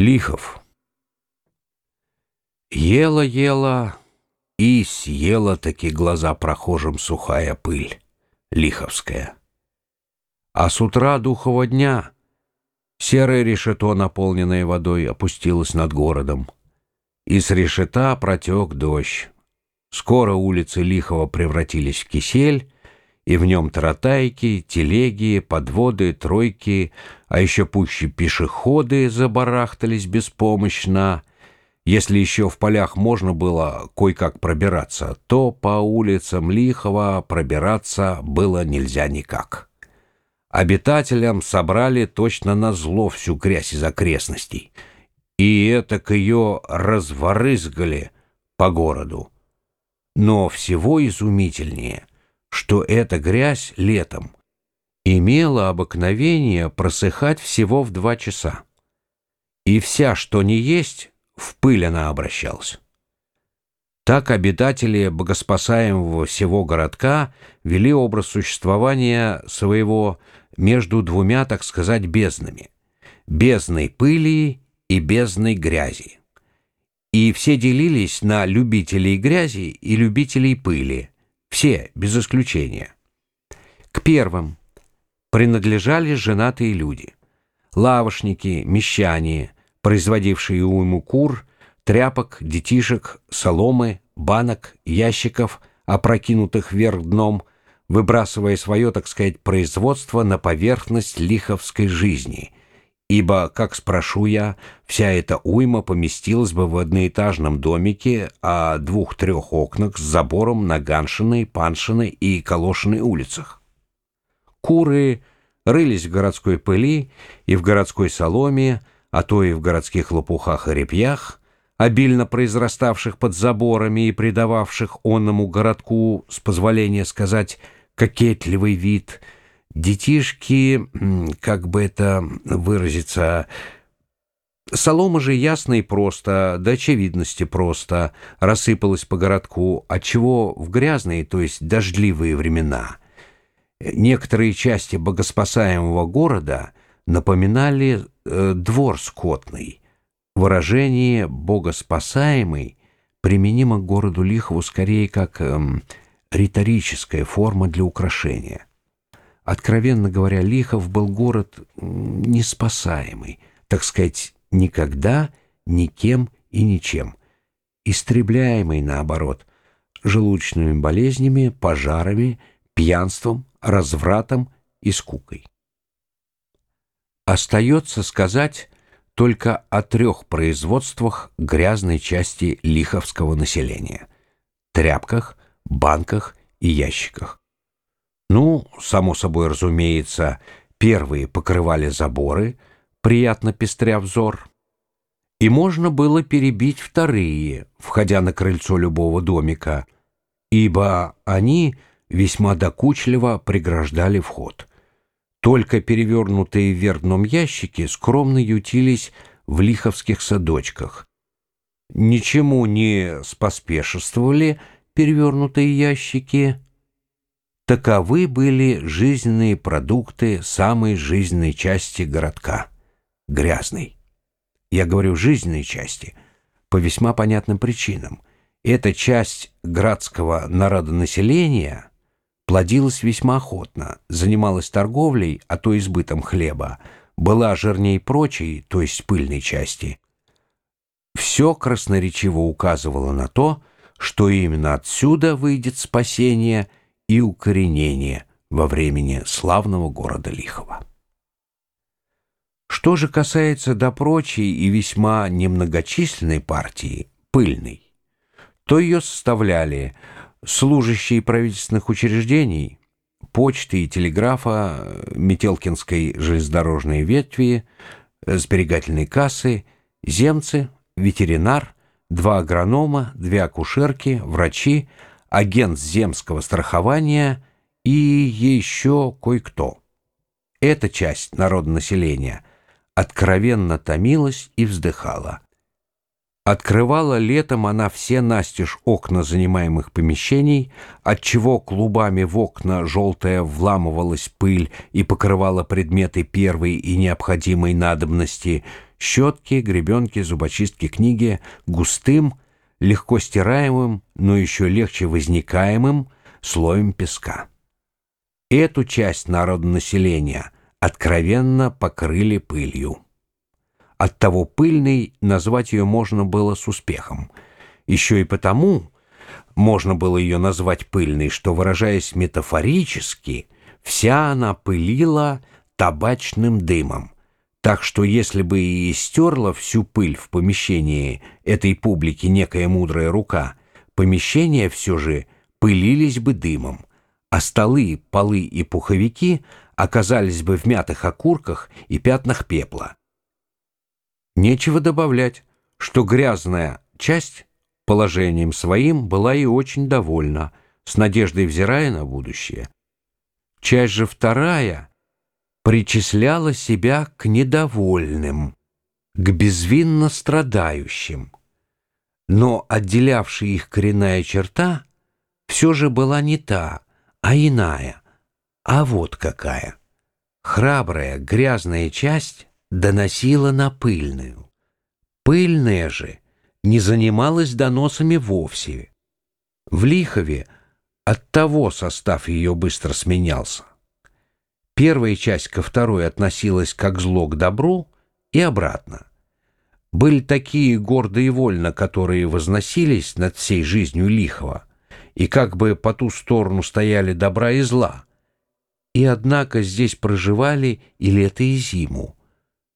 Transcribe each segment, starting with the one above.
Лихов. Ела-ела и съела таки глаза прохожим сухая пыль, лиховская. А с утра духового дня серое решето, наполненное водой, опустилось над городом. И с решета протек дождь. Скоро улицы Лихова превратились в кисель, и в нем таратайки, телеги, подводы, тройки, а еще пуще пешеходы забарахтались беспомощно. Если еще в полях можно было кое-как пробираться, то по улицам Лихова пробираться было нельзя никак. Обитателям собрали точно на зло всю грязь из окрестностей, и это к ее разворызгали по городу. Но всего изумительнее — что эта грязь летом имела обыкновение просыхать всего в два часа. И вся, что не есть, в пыль она обращалась. Так обитатели богоспасаемого всего городка вели образ существования своего между двумя, так сказать, безднами — бездной пыли и бездной грязи. И все делились на любителей грязи и любителей пыли — все, без исключения. К первым принадлежали женатые люди, лавошники, мещане, производившие уйму кур, тряпок, детишек, соломы, банок, ящиков, опрокинутых вверх дном, выбрасывая свое, так сказать, производство на поверхность лиховской жизни – ибо, как спрошу я, вся эта уйма поместилась бы в одноэтажном домике о двух-трех окнах с забором на Ганшиной, Паншиной и Калошиной улицах. Куры рылись в городской пыли и в городской соломе, а то и в городских лопухах и репьях, обильно произраставших под заборами и придававших онному городку, с позволения сказать, кокетливый вид — Детишки, как бы это выразиться, солома же ясно и просто, до очевидности просто, рассыпалась по городку, отчего в грязные, то есть дождливые времена, некоторые части богоспасаемого города напоминали э, двор скотный. Выражение «богоспасаемый» применимо к городу Лихову скорее как э, риторическая форма для украшения. Откровенно говоря, Лихов был город неспасаемый, так сказать, никогда, никем и ничем. Истребляемый, наоборот, желудочными болезнями, пожарами, пьянством, развратом и скукой. Остается сказать только о трех производствах грязной части лиховского населения – тряпках, банках и ящиках. Ну, само собой разумеется, первые покрывали заборы, приятно пестря взор, и можно было перебить вторые, входя на крыльцо любого домика, ибо они весьма докучливо преграждали вход. Только перевернутые в вердном ящике скромно ютились в лиховских садочках. Ничему не споспешествовали перевернутые ящики — Таковы были жизненные продукты самой жизненной части городка — грязной. Я говорю «жизненной части» по весьма понятным причинам. Эта часть градского народонаселения плодилась весьма охотно, занималась торговлей, а то избытом хлеба, была жирней прочей, то есть пыльной части. Все красноречиво указывало на то, что именно отсюда выйдет спасение – и укоренение во времени славного города Лихова. Что же касается до прочей и весьма немногочисленной партии, пыльной, то ее составляли служащие правительственных учреждений, почты и телеграфа, Метелкинской железнодорожной ветви, сберегательной кассы, земцы, ветеринар, два агронома, две акушерки, врачи, агент земского страхования и еще кое-кто. Эта часть народонаселения откровенно томилась и вздыхала. Открывала летом она все настежь окна занимаемых помещений, отчего клубами в окна желтая вламывалась пыль и покрывала предметы первой и необходимой надобности, щетки, гребенки, зубочистки, книги густым, легко стираемым, но еще легче возникаемым слоем песка. Эту часть народонаселения откровенно покрыли пылью. Оттого пыльной назвать ее можно было с успехом. Еще и потому можно было ее назвать пыльной, что, выражаясь метафорически, вся она пылила табачным дымом. Так что если бы и стерла всю пыль в помещении этой публики некая мудрая рука, помещения все же пылились бы дымом, а столы, полы и пуховики оказались бы в мятых окурках и пятнах пепла. Нечего добавлять, что грязная часть положением своим была и очень довольна, с надеждой взирая на будущее. Часть же вторая причисляла себя к недовольным, к безвинно страдающим. Но отделявшая их коренная черта все же была не та, а иная, а вот какая. Храбрая, грязная часть доносила на пыльную. Пыльная же не занималась доносами вовсе. В Лихове от того состав ее быстро сменялся. Первая часть ко второй относилась как зло к добру и обратно. Были такие гордые вольно, которые возносились над всей жизнью Лихова, и как бы по ту сторону стояли добра и зла. И однако здесь проживали и лето, и зиму,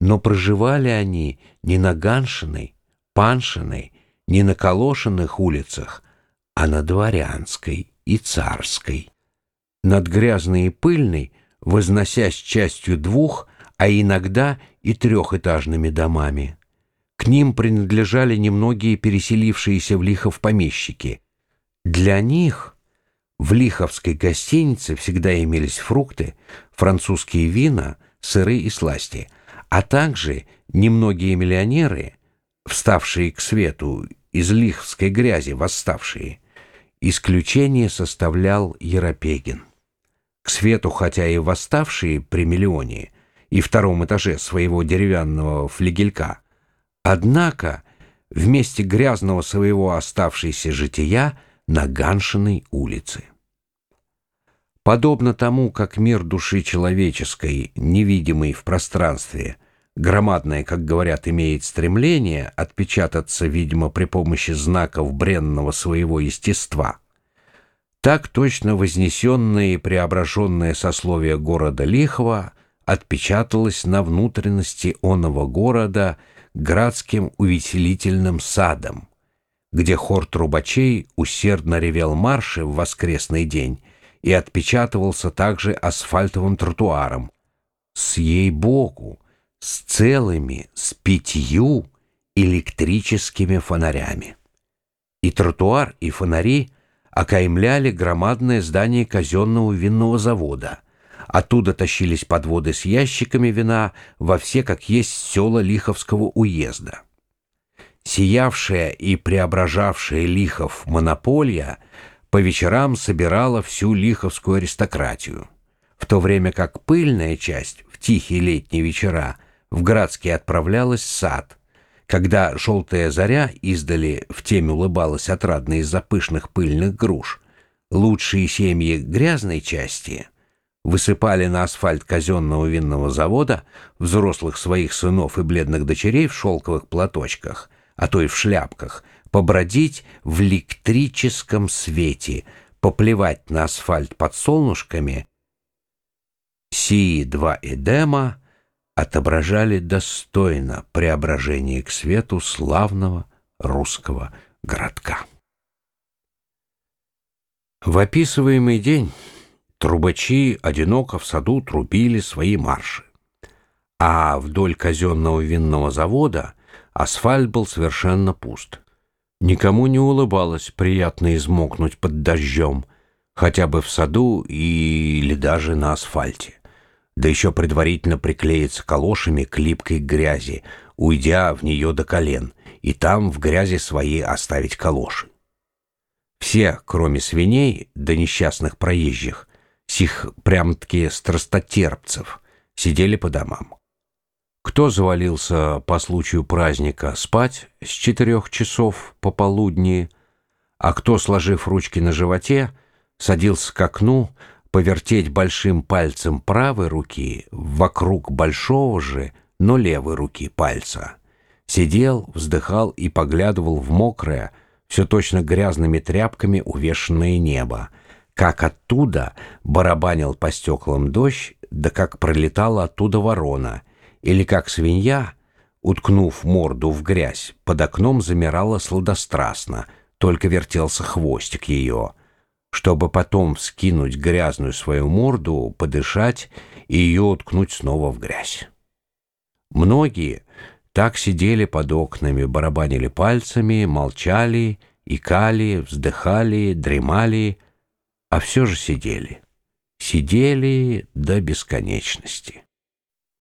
но проживали они не на Ганшиной, Паншиной, не на Колошиных улицах, а на Дворянской и Царской. Над грязной и пыльной, возносясь частью двух, а иногда и трехэтажными домами. К ним принадлежали немногие переселившиеся в Лихов помещики. Для них в Лиховской гостинице всегда имелись фрукты, французские вина, сыры и сласти — а также немногие миллионеры, вставшие к свету из лиховской грязи восставшие. Исключение составлял Еропегин. К свету, хотя и восставшие при миллионе и втором этаже своего деревянного флигелька, однако вместе грязного своего оставшейся жития на Ганшиной улице. Подобно тому, как мир души человеческой, невидимый в пространстве, громадное, как говорят, имеет стремление отпечататься, видимо, при помощи знаков бренного своего естества, так точно вознесенное и преображенное сословие города Лихова отпечаталось на внутренности оного города градским увеселительным садом, где хор трубачей усердно ревел марши в воскресный день, и отпечатывался также асфальтовым тротуаром. С ей-богу, с целыми, с пятью электрическими фонарями. И тротуар, и фонари окаймляли громадное здание казенного винного завода. Оттуда тащились подводы с ящиками вина во все, как есть, села Лиховского уезда. Сиявшая и преображавшая Лихов монополия — по вечерам собирала всю лиховскую аристократию, в то время как пыльная часть в тихие летние вечера в Градский отправлялась в сад, когда желтая заря издали в теме улыбалась отрадно из-за пышных пыльных груш. Лучшие семьи грязной части высыпали на асфальт казенного винного завода взрослых своих сынов и бледных дочерей в шелковых платочках, а то и в шляпках — побродить в электрическом свете, поплевать на асфальт под солнышками, сии два Эдема отображали достойно преображение к свету славного русского городка. В описываемый день трубачи одиноко в саду трубили свои марши, а вдоль казенного винного завода асфальт был совершенно пуст. Никому не улыбалось приятно измокнуть под дождем, хотя бы в саду или даже на асфальте. Да еще предварительно приклеиться калошами к липкой грязи, уйдя в нее до колен, и там в грязи свои оставить калоши. Все, кроме свиней да несчастных проезжих, сих прям-таки страстотерпцев, сидели по домам. Кто завалился по случаю праздника спать с четырех часов пополудни, а кто, сложив ручки на животе, садился к окну повертеть большим пальцем правой руки вокруг большого же, но левой руки пальца. Сидел, вздыхал и поглядывал в мокрое, все точно грязными тряпками увешанное небо, как оттуда барабанил по стеклам дождь, да как пролетала оттуда ворона, или как свинья, уткнув морду в грязь, под окном замирала сладострастно, только вертелся хвостик ее, чтобы потом вскинуть грязную свою морду, подышать и ее уткнуть снова в грязь. Многие так сидели под окнами, барабанили пальцами, молчали, икали, вздыхали, дремали, а все же сидели. Сидели до бесконечности.